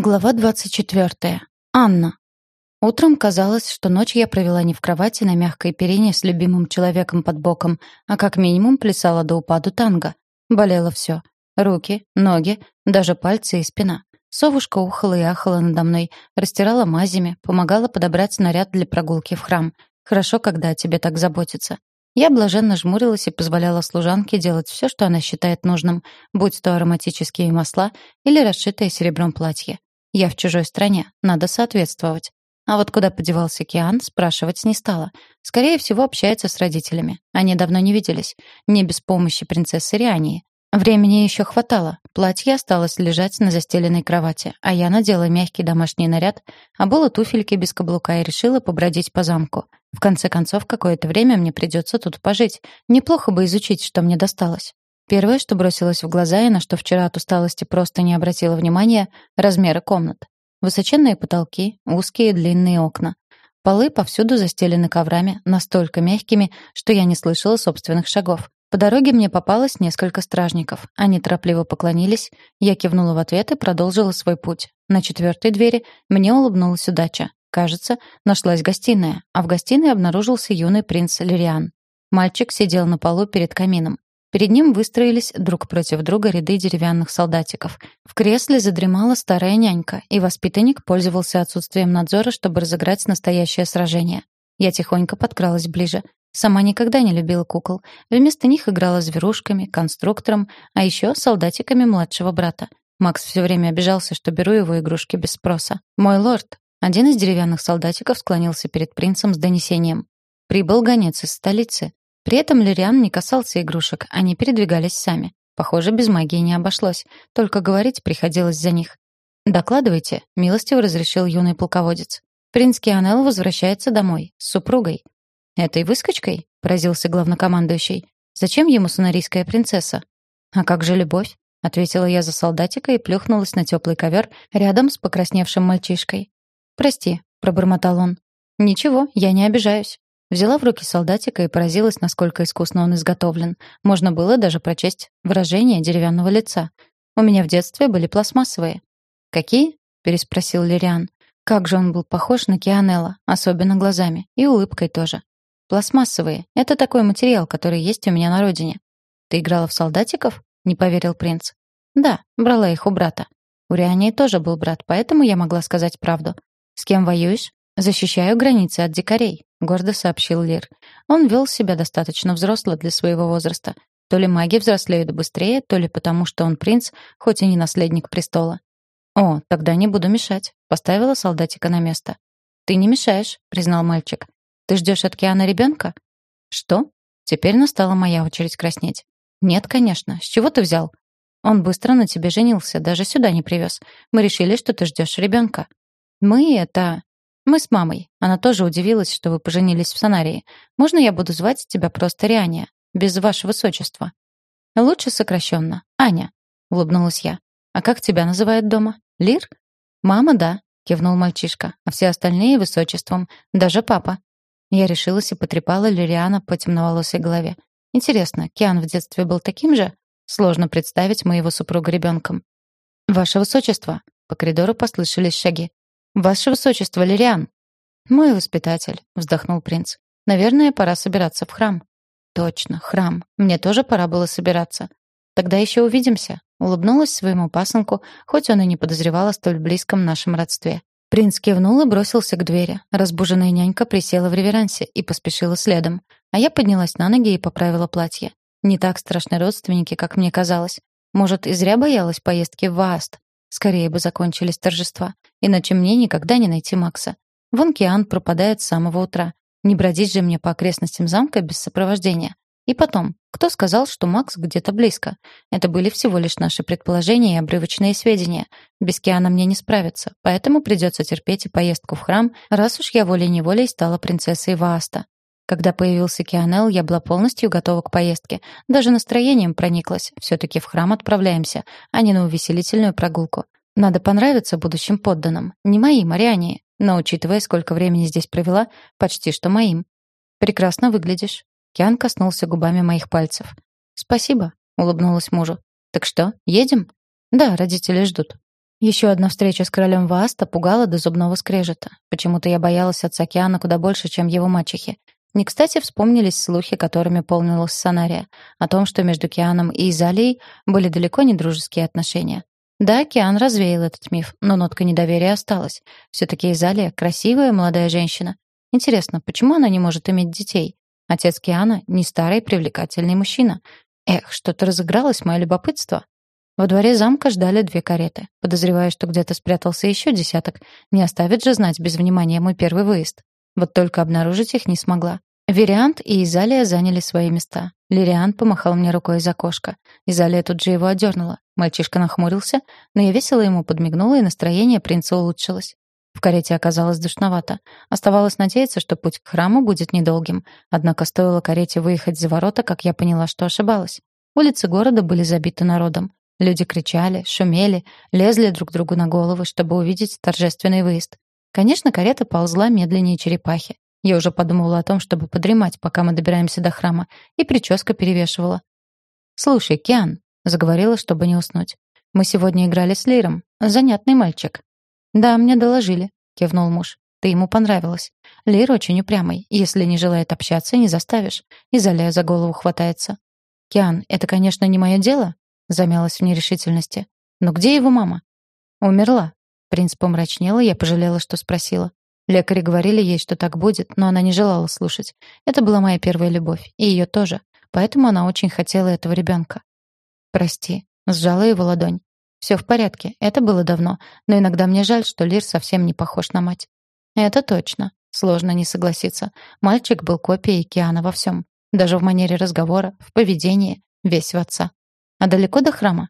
Глава 24. Анна. Утром казалось, что ночь я провела не в кровати на мягкой перине с любимым человеком под боком, а как минимум плясала до упаду танго. Болело все: Руки, ноги, даже пальцы и спина. Совушка ухала и ахала надо мной, растирала мазями, помогала подобрать наряд для прогулки в храм. Хорошо, когда о тебе так заботятся. Я блаженно жмурилась и позволяла служанке делать все, что она считает нужным, будь то ароматические масла или расшитое серебром платье. Я в чужой стране, надо соответствовать. А вот куда подевался Киан, спрашивать не стала. Скорее всего, общается с родителями. Они давно не виделись. Не без помощи принцессы Риании. Времени еще хватало. Платье осталось лежать на застеленной кровати, а я надела мягкий домашний наряд, обула туфельки без каблука и решила побродить по замку. В конце концов, какое-то время мне придется тут пожить. Неплохо бы изучить, что мне досталось. Первое, что бросилось в глаза и на что вчера от усталости просто не обратила внимания — размеры комнат. Высоченные потолки, узкие длинные окна. Полы повсюду застелены коврами, настолько мягкими, что я не слышала собственных шагов. По дороге мне попалось несколько стражников. Они торопливо поклонились, я кивнула в ответ и продолжила свой путь. На четвертой двери мне улыбнулась удача. Кажется, нашлась гостиная, а в гостиной обнаружился юный принц Лириан. Мальчик сидел на полу перед камином. Перед ним выстроились друг против друга ряды деревянных солдатиков. В кресле задремала старая нянька, и воспитанник пользовался отсутствием надзора, чтобы разыграть настоящее сражение. Я тихонько подкралась ближе. Сама никогда не любила кукол. Вместо них играла зверушками, конструктором, а еще солдатиками младшего брата. Макс все время обижался, что беру его игрушки без спроса. «Мой лорд!» Один из деревянных солдатиков склонился перед принцем с донесением. Прибыл гонец из столицы. При этом Лириан не касался игрушек, они передвигались сами. Похоже, без магии не обошлось, только говорить приходилось за них. «Докладывайте», — милостиво разрешил юный полководец. «Принц Кианел возвращается домой, с супругой». «Этой выскочкой?» — поразился главнокомандующий. «Зачем ему сунарийская принцесса?» «А как же любовь?» — ответила я за солдатика и плюхнулась на теплый ковер рядом с покрасневшим мальчишкой. «Прости», — пробормотал он. «Ничего, я не обижаюсь. Взяла в руки солдатика и поразилась, насколько искусно он изготовлен. Можно было даже прочесть выражение деревянного лица. У меня в детстве были пластмассовые. «Какие?» — переспросил Лириан. Как же он был похож на Кианелла, особенно глазами, и улыбкой тоже. «Пластмассовые — это такой материал, который есть у меня на родине». «Ты играла в солдатиков?» — не поверил принц. «Да, брала их у брата. У Риании тоже был брат, поэтому я могла сказать правду. С кем воюешь?» «Защищаю границы от дикарей», — гордо сообщил Лир. Он вел себя достаточно взросло для своего возраста. То ли маги взрослеют быстрее, то ли потому, что он принц, хоть и не наследник престола. «О, тогда не буду мешать», — поставила солдатика на место. «Ты не мешаешь», — признал мальчик. «Ты ждешь от Киана ребенка?» «Что?» Теперь настала моя очередь краснеть. «Нет, конечно. С чего ты взял?» «Он быстро на тебе женился, даже сюда не привез. Мы решили, что ты ждешь ребенка». «Мы — это...» «Мы с мамой. Она тоже удивилась, что вы поженились в Санарии. Можно я буду звать тебя просто Риания? Без ваше высочества?» «Лучше сокращенно. Аня», — улыбнулась я. «А как тебя называют дома? Лир?» «Мама, да», — кивнул мальчишка. «А все остальные — высочеством. Даже папа». Я решилась и потрепала Лириана по темноволосой голове. «Интересно, Киан в детстве был таким же? Сложно представить моего супруга ребенком». «Ваше высочество!» По коридору послышались шаги. «Ваше высочество, Лириан!» «Мой воспитатель», — вздохнул принц. «Наверное, пора собираться в храм». «Точно, храм. Мне тоже пора было собираться. Тогда еще увидимся», — улыбнулась своему пасынку, хоть он и не подозревал о столь близком нашем родстве. Принц кивнул и бросился к двери. Разбуженная нянька присела в реверансе и поспешила следом. А я поднялась на ноги и поправила платье. Не так страшны родственники, как мне казалось. Может, и зря боялась поездки в Вааст. Скорее бы закончились торжества, иначе мне никогда не найти Макса. Вон Киан пропадает с самого утра. Не бродить же мне по окрестностям замка без сопровождения. И потом, кто сказал, что Макс где-то близко? Это были всего лишь наши предположения и обрывочные сведения. Без Киана мне не справиться, поэтому придется терпеть и поездку в храм, раз уж я волей-неволей стала принцессой Вааста. Когда появился Кианел, я была полностью готова к поездке. Даже настроением прониклась. Все-таки в храм отправляемся, а не на увеселительную прогулку. Надо понравиться будущим подданным. Не моим, а Риане. Но, учитывая, сколько времени здесь провела, почти что моим. «Прекрасно выглядишь». Киан коснулся губами моих пальцев. «Спасибо», — улыбнулась мужу. «Так что, едем?» «Да, родители ждут». Еще одна встреча с королем Вааста пугала до зубного скрежета. Почему-то я боялась отца Киана куда больше, чем его мачехи. Не кстати вспомнились слухи, которыми полнилась Санария, о том, что между Кианом и Изалией были далеко не дружеские отношения. Да, Киан развеял этот миф, но нотка недоверия осталась. Все-таки Изалия — красивая молодая женщина. Интересно, почему она не может иметь детей? Отец Киана — не старый привлекательный мужчина. Эх, что-то разыгралось мое любопытство. Во дворе замка ждали две кареты. Подозревая, что где-то спрятался еще десяток. Не оставит же знать без внимания мой первый выезд. Вот только обнаружить их не смогла. Вериант и Изалия заняли свои места. Лириан помахал мне рукой из окошка. Изалия тут же его одернула. Мальчишка нахмурился, но я весело ему подмигнула, и настроение принца улучшилось. В карете оказалось душновато. Оставалось надеяться, что путь к храму будет недолгим. Однако стоило карете выехать за ворота, как я поняла, что ошибалась. Улицы города были забиты народом. Люди кричали, шумели, лезли друг другу на головы, чтобы увидеть торжественный выезд. Конечно, карета ползла медленнее черепахи. Я уже подумывала о том, чтобы подремать, пока мы добираемся до храма, и прическа перевешивала. «Слушай, Киан», — заговорила, чтобы не уснуть. «Мы сегодня играли с Лиром. Занятный мальчик». «Да, мне доложили», — кивнул муж. «Ты ему понравилась. Лир очень упрямый. Если не желает общаться, не заставишь. И Заля за голову хватается». «Киан, это, конечно, не мое дело, замялась в нерешительности. «Но где его мама?» «Умерла». Принц помрачнел, и я пожалела, что спросила. Лекари говорили ей, что так будет, но она не желала слушать. Это была моя первая любовь, и ее тоже. Поэтому она очень хотела этого ребенка. «Прости», — сжала его ладонь. «Все в порядке, это было давно, но иногда мне жаль, что Лир совсем не похож на мать». «Это точно. Сложно не согласиться. Мальчик был копией Киана во всем. Даже в манере разговора, в поведении, весь в отца. А далеко до храма?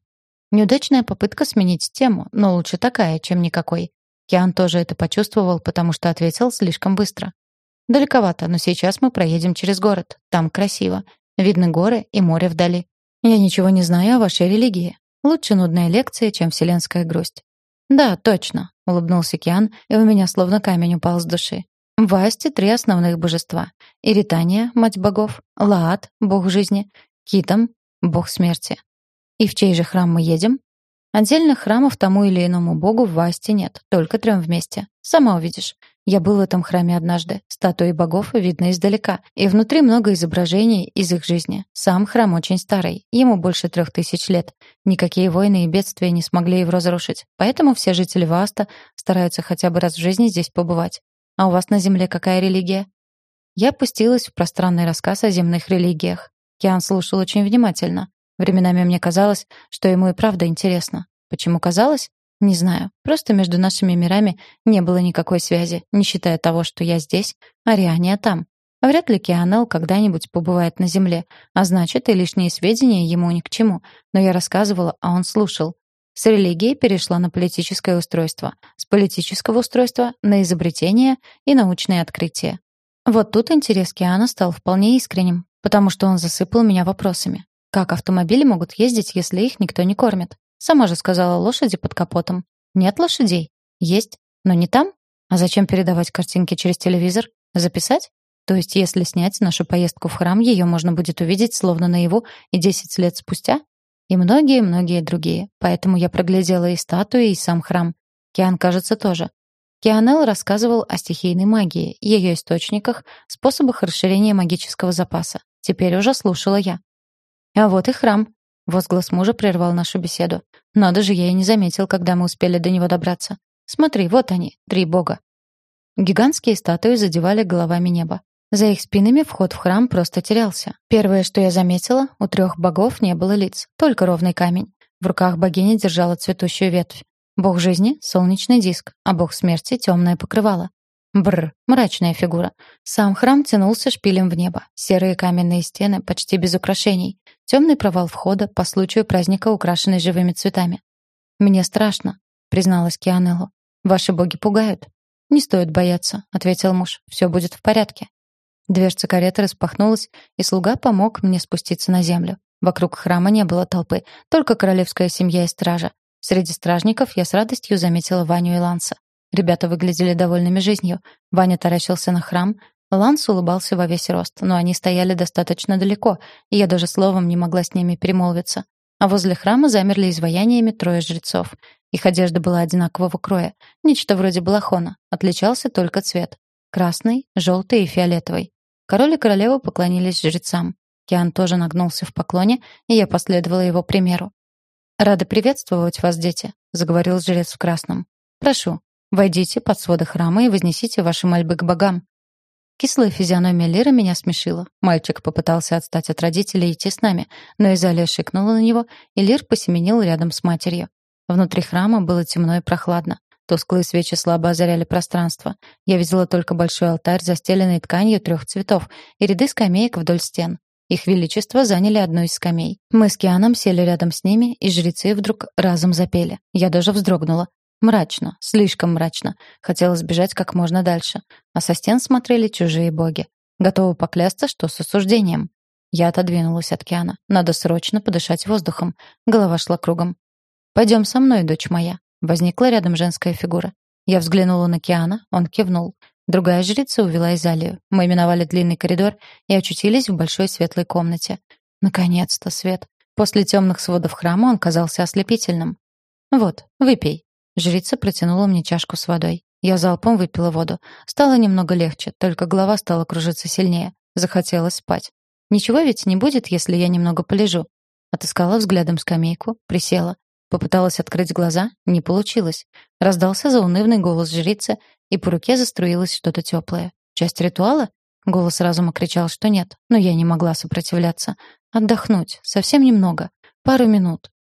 Неудачная попытка сменить тему, но лучше такая, чем никакой. Киан тоже это почувствовал, потому что ответил слишком быстро. Далековато, но сейчас мы проедем через город. Там красиво. Видны горы и море вдали. Я ничего не знаю о вашей религии. Лучше нудная лекция, чем вселенская грусть. Да, точно, улыбнулся Киан, и у меня словно камень упал с души. В Асте три основных божества. Иритания, мать богов, Лаат, бог жизни, Китам, бог смерти. И в чей же храм мы едем? Отдельных храмов тому или иному богу в Васте нет, только трем вместе. Сама увидишь. Я был в этом храме однажды. Статуи богов видно издалека, и внутри много изображений из их жизни. Сам храм очень старый, ему больше трех тысяч лет. Никакие войны и бедствия не смогли его разрушить, поэтому все жители Васта стараются хотя бы раз в жизни здесь побывать. А у вас на земле какая религия? Я опустилась в пространный рассказ о земных религиях. Киан слушал очень внимательно. Временами мне казалось, что ему и правда интересно. Почему казалось? Не знаю. Просто между нашими мирами не было никакой связи, не считая того, что я здесь, а Риания там. Вряд ли Кианел когда-нибудь побывает на Земле, а значит, и лишние сведения ему ни к чему. Но я рассказывала, а он слушал. С религии перешла на политическое устройство, с политического устройства на изобретение и научные открытия. Вот тут интерес Киана стал вполне искренним, потому что он засыпал меня вопросами. Как автомобили могут ездить, если их никто не кормит? Сама же сказала лошади под капотом. Нет лошадей? Есть. Но не там? А зачем передавать картинки через телевизор? Записать? То есть, если снять нашу поездку в храм, ее можно будет увидеть словно наяву и 10 лет спустя? И многие-многие другие. Поэтому я проглядела и статуи, и сам храм. Киан, кажется, тоже. Кианел рассказывал о стихийной магии, ее источниках, способах расширения магического запаса. Теперь уже слушала я. А вот и храм. Возглас мужа прервал нашу беседу. Надо же, я и не заметил, когда мы успели до него добраться. Смотри, вот они, три бога. Гигантские статуи задевали головами небо. За их спинами вход в храм просто терялся. Первое, что я заметила, у трех богов не было лиц, только ровный камень. В руках богиня держала цветущую ветвь. Бог жизни — солнечный диск, а бог смерти — темное покрывало. Бр, мрачная фигура. Сам храм тянулся шпилем в небо. Серые каменные стены, почти без украшений. Темный провал входа, по случаю праздника, украшенный живыми цветами. «Мне страшно», — призналась Кианеллу. «Ваши боги пугают». «Не стоит бояться», — ответил муж. «Все будет в порядке». Дверца кареты распахнулась, и слуга помог мне спуститься на землю. Вокруг храма не было толпы, только королевская семья и стража. Среди стражников я с радостью заметила Ваню и Ланса. Ребята выглядели довольными жизнью. Ваня таращился на храм, Ланс улыбался во весь рост, но они стояли достаточно далеко, и я даже словом не могла с ними перемолвиться. а возле храма замерли изваяниями трое жрецов. Их одежда была одинакового кроя, нечто вроде балахона, отличался только цвет — красный, желтый и фиолетовый. Король и королева поклонились жрецам. Киан тоже нагнулся в поклоне, и я последовала его примеру. «Рада приветствовать вас, дети», — заговорил жрец в красном. «Прошу, войдите под своды храма и вознесите ваши мольбы к богам. Кислая физиономия Леры меня смешила. Мальчик попытался отстать от родителей и идти с нами, но Изалия шикнула на него, и Лир посеменил рядом с матерью. Внутри храма было темно и прохладно. Тусклые свечи слабо озаряли пространство. Я видела только большой алтарь, застеленный тканью трех цветов, и ряды скамеек вдоль стен. Их величество заняли одну из скамей. Мы с Кианом сели рядом с ними, и жрецы вдруг разом запели. Я даже вздрогнула. Мрачно, слишком мрачно. Хотелось бежать как можно дальше. А со стен смотрели чужие боги. Готова поклясться, что с осуждением. Я отодвинулась от Киана. Надо срочно подышать воздухом. Голова шла кругом. «Пойдем со мной, дочь моя». Возникла рядом женская фигура. Я взглянула на Киана, он кивнул. Другая жрица увела Изалию. Мы миновали длинный коридор и очутились в большой светлой комнате. Наконец-то свет. После темных сводов храма он казался ослепительным. «Вот, выпей», Жрица протянула мне чашку с водой. Я залпом выпила воду. Стало немного легче, только голова стала кружиться сильнее. Захотелось спать. Ничего ведь не будет, если я немного полежу. Отыскала взглядом скамейку, присела. Попыталась открыть глаза, не получилось. Раздался заунывный голос жрицы, и по руке заструилось что-то теплое. Часть ритуала? Голос разума кричал, что нет, но я не могла сопротивляться. Отдохнуть, совсем немного, пару минут.